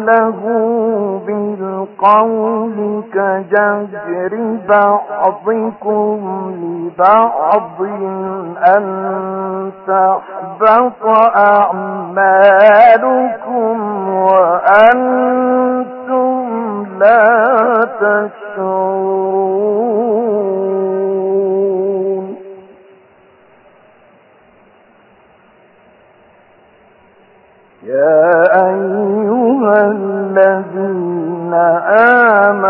له بالقول كجهر بعضكم لبعض أن تحبط أعمالكم وأنتم لا تشعرون. يا أيها الذين آمنوا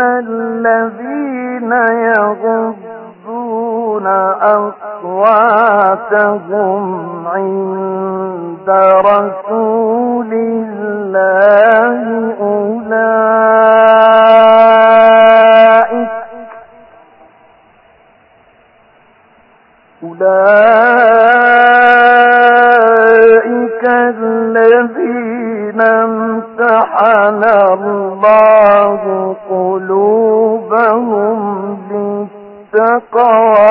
الذين يغضون أصواتهم عند رسول الله أولئك امتحن الله قلوبهم للتقوى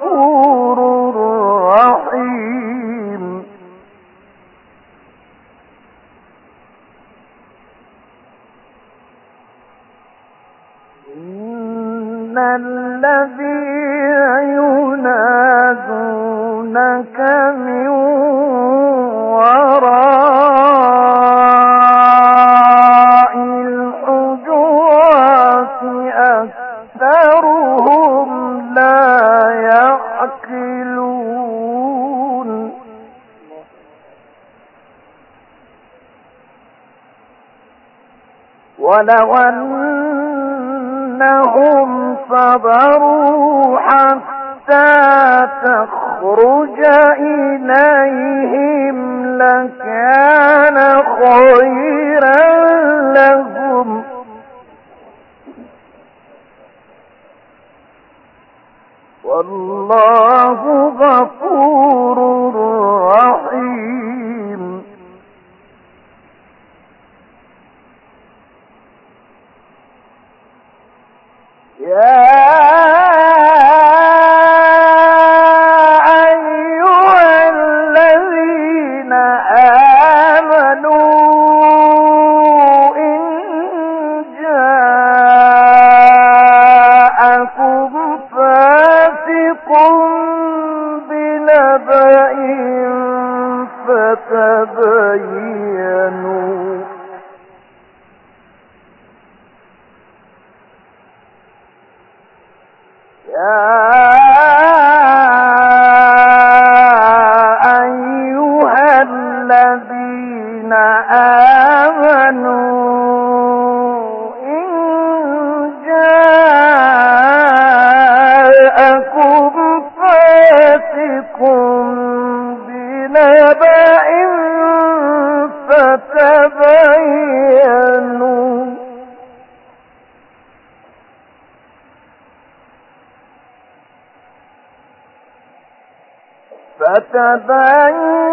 ولو أنهم صبروا حتى تخرج إليهم لكان خيرا.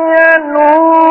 فتبينوا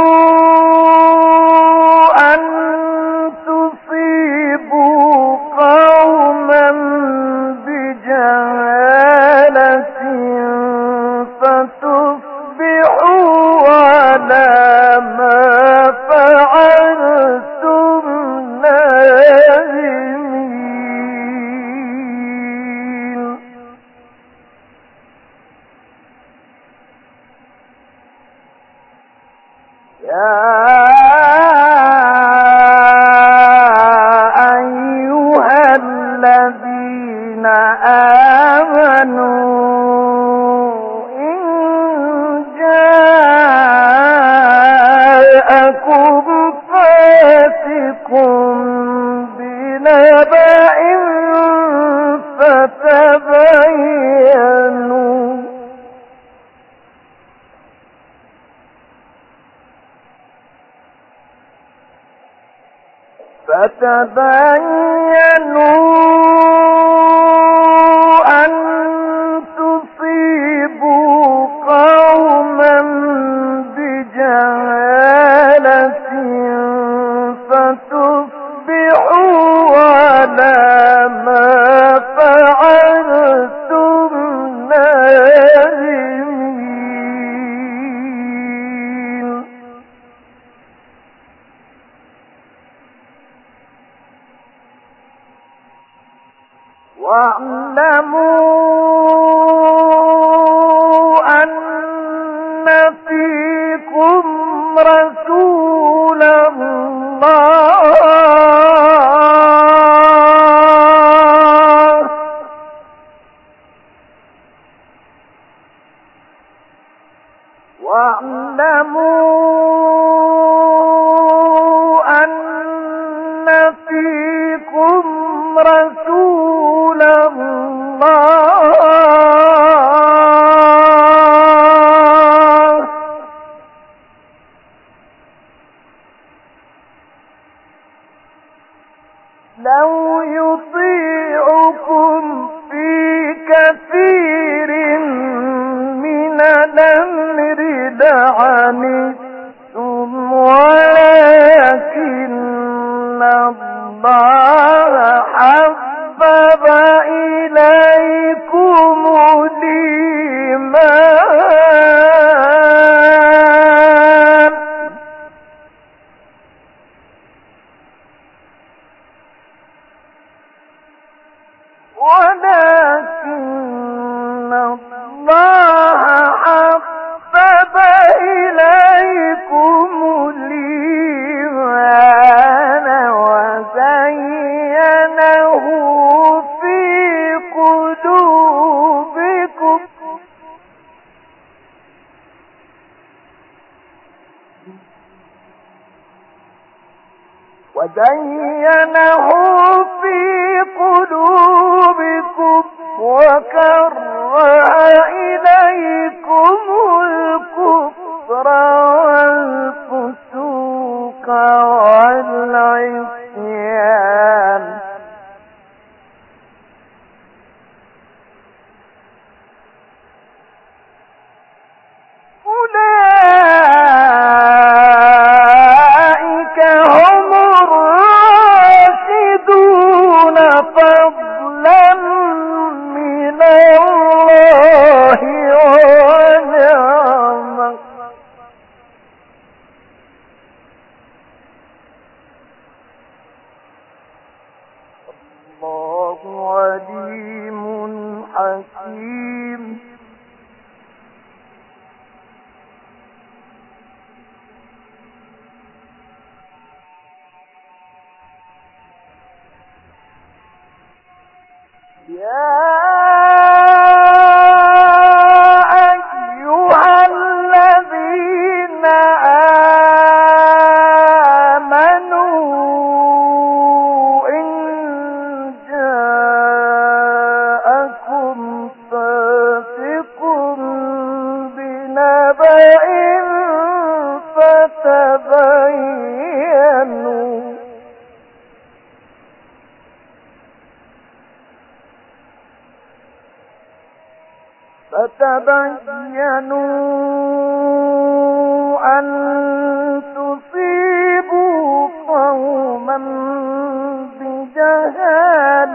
بل وزينه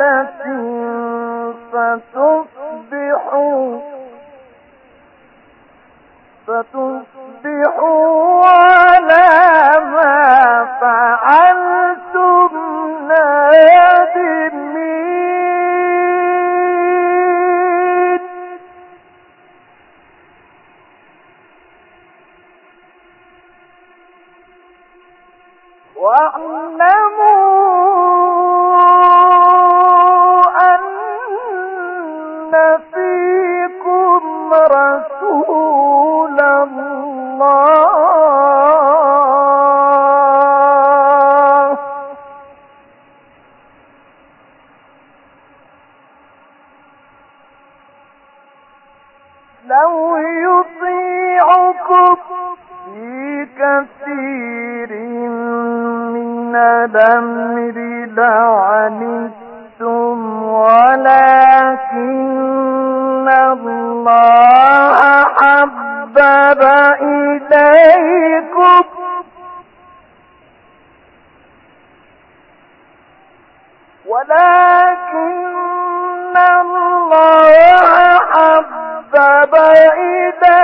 لك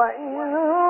وأقم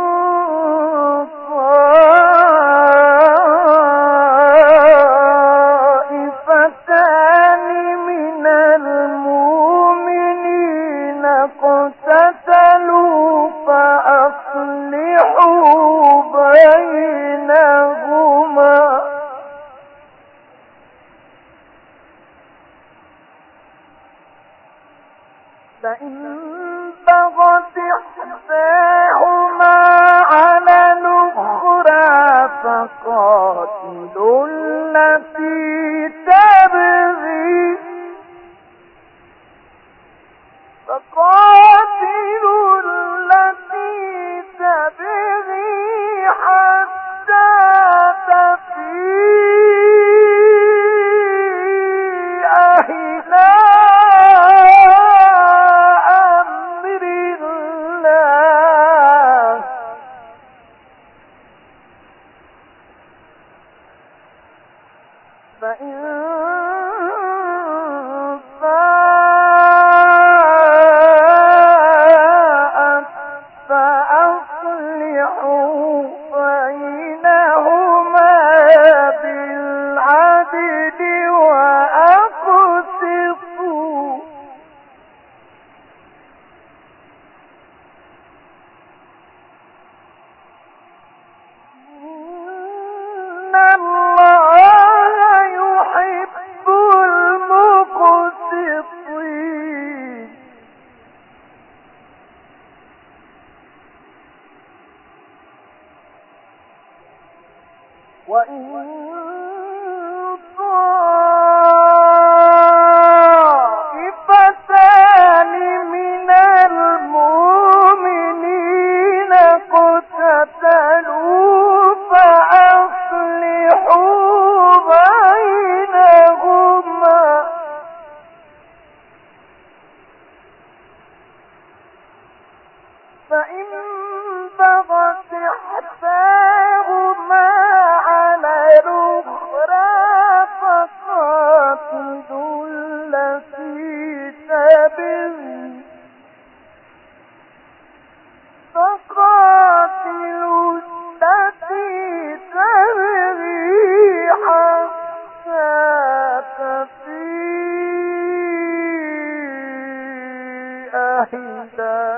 حتى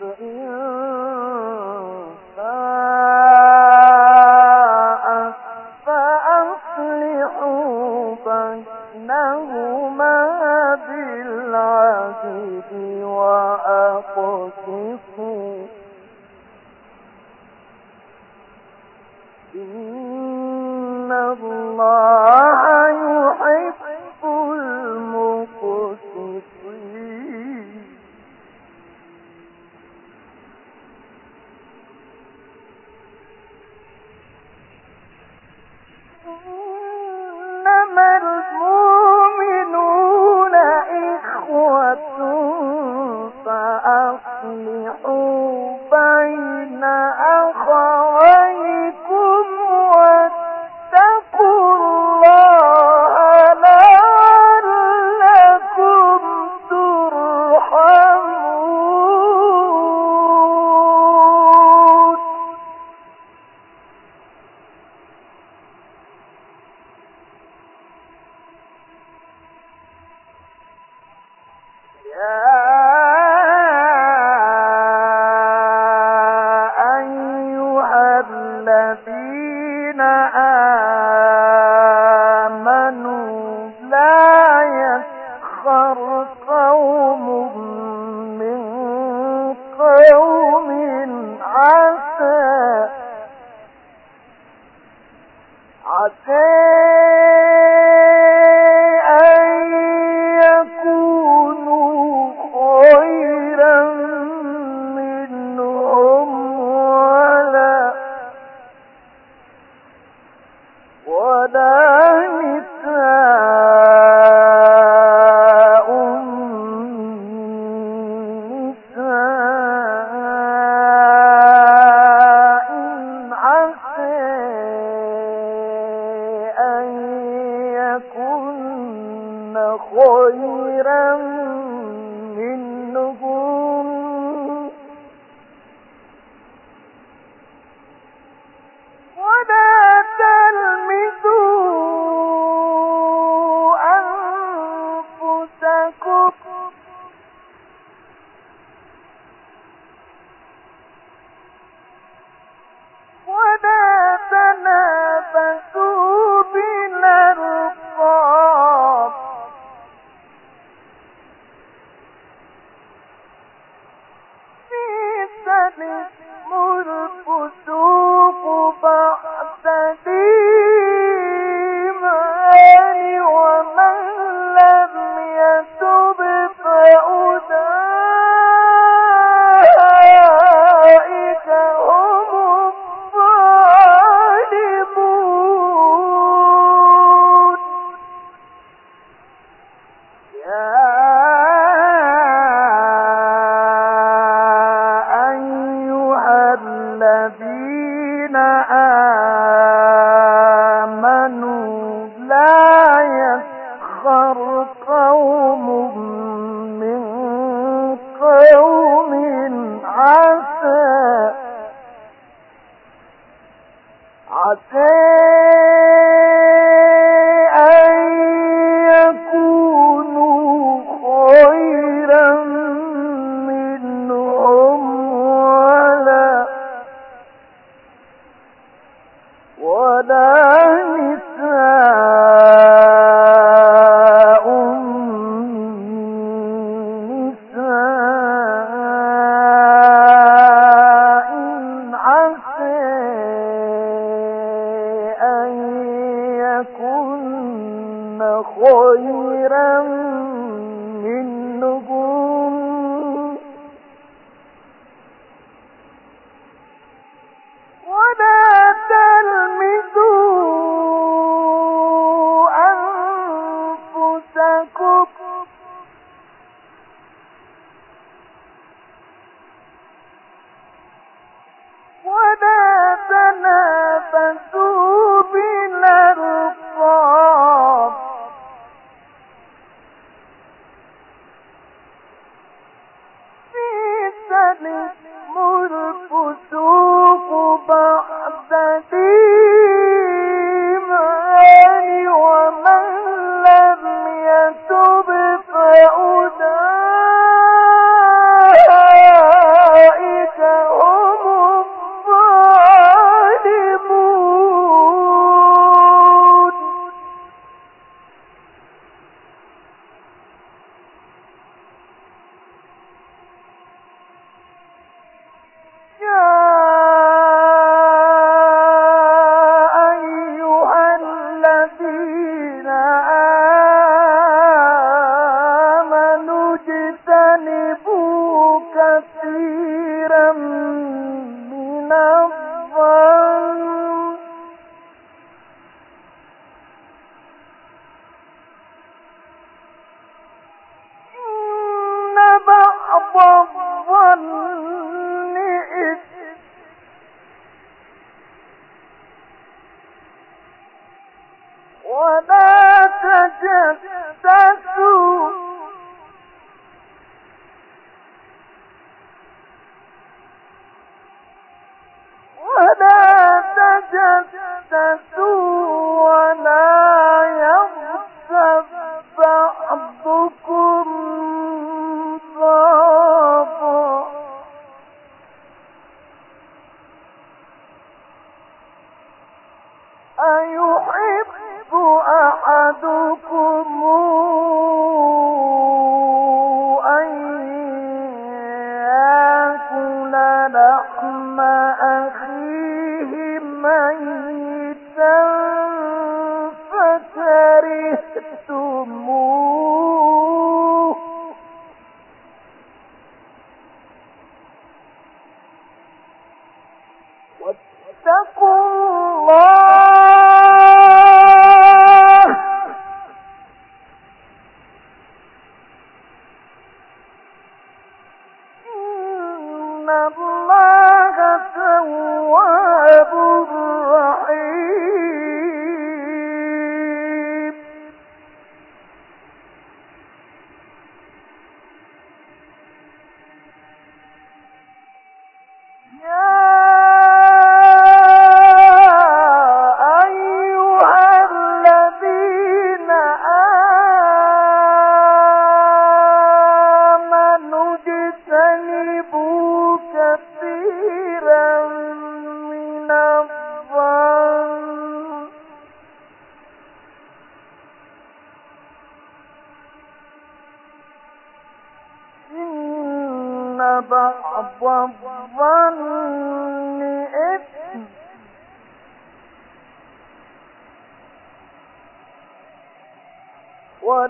فإن الذين آمنوا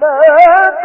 أيحب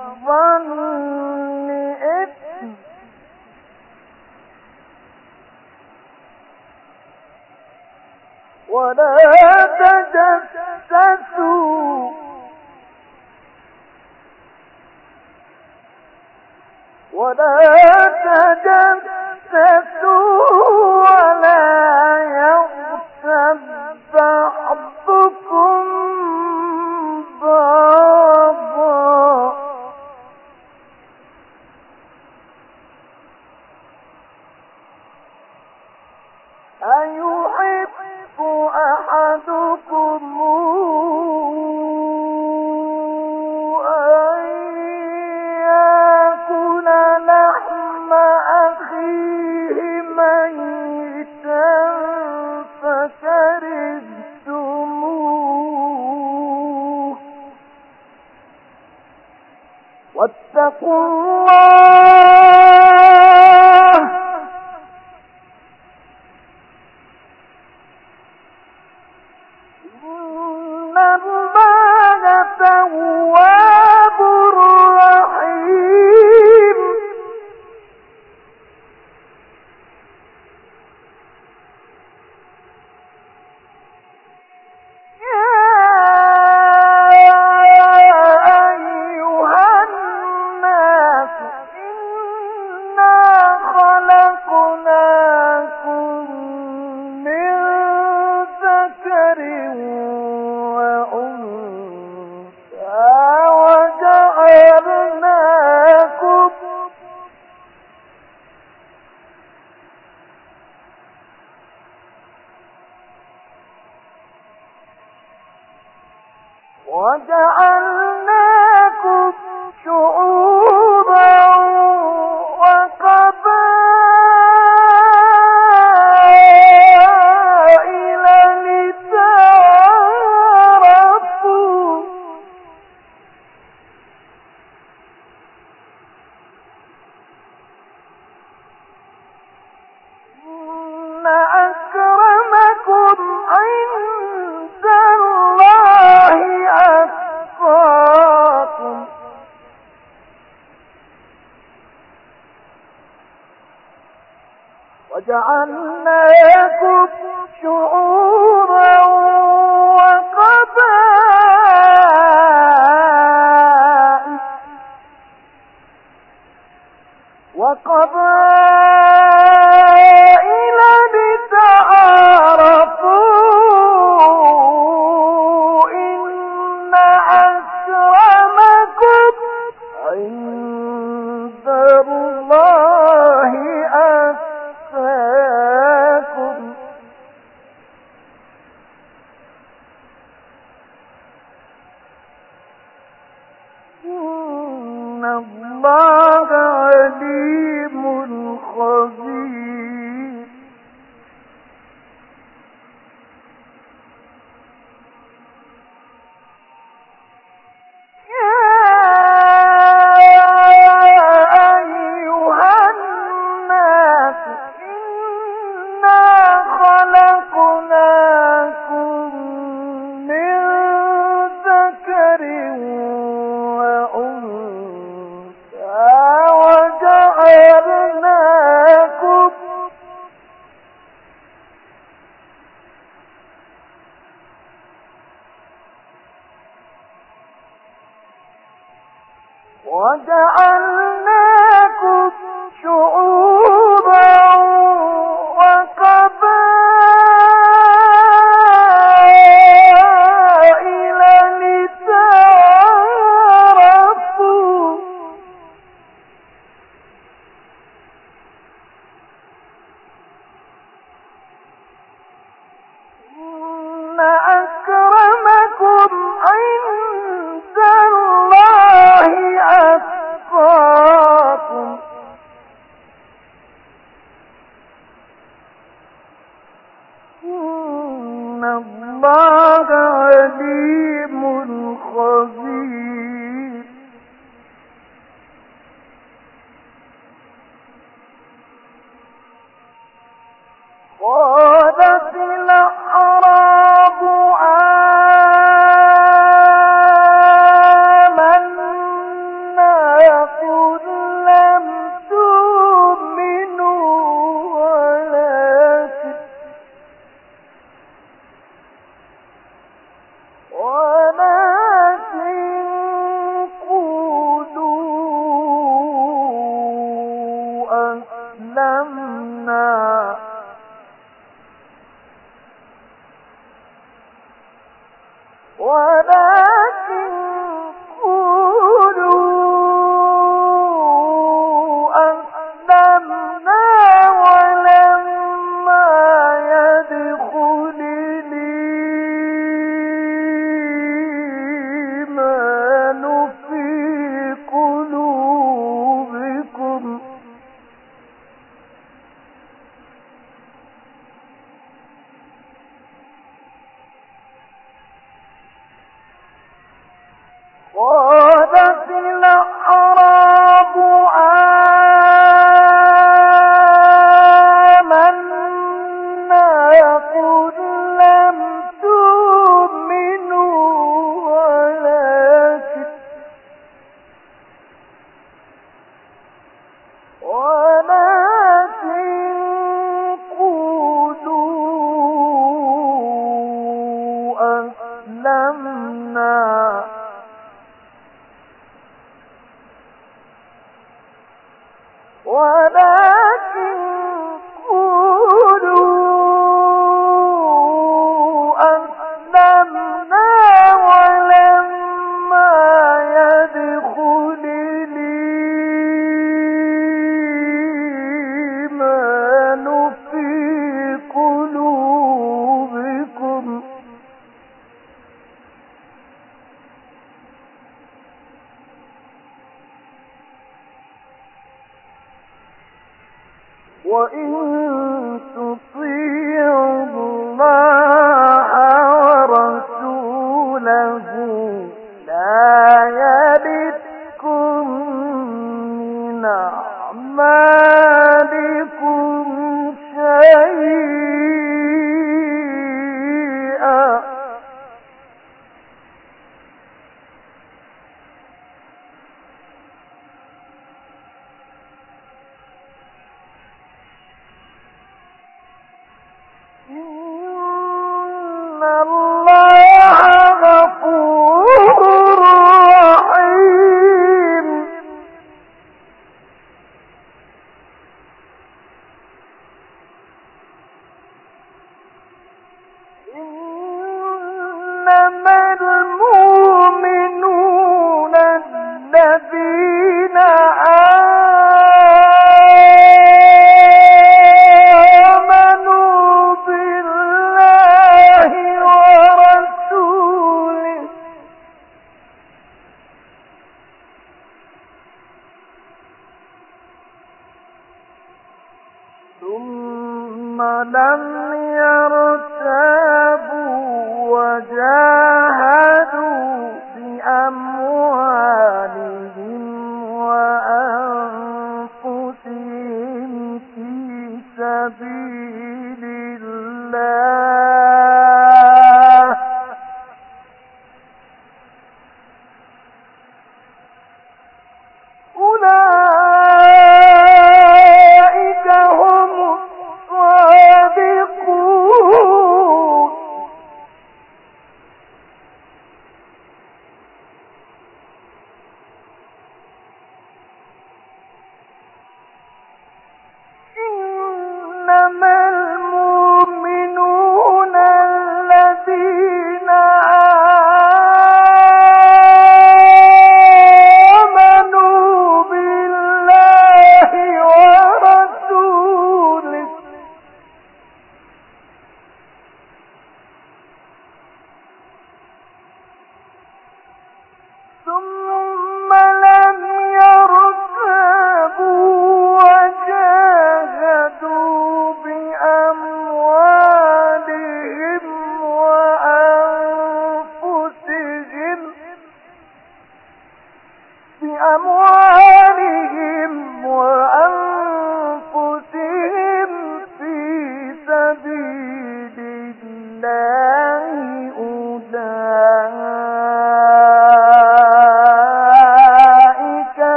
عن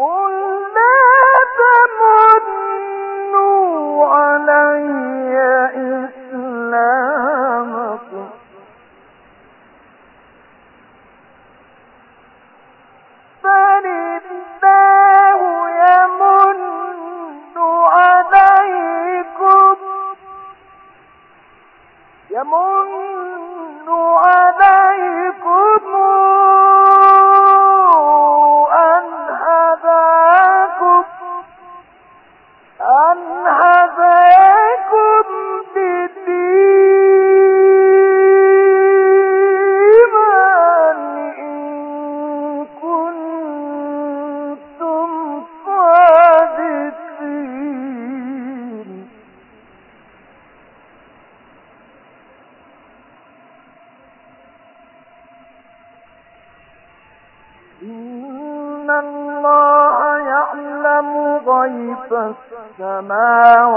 قل لا تمنوا علي السماوات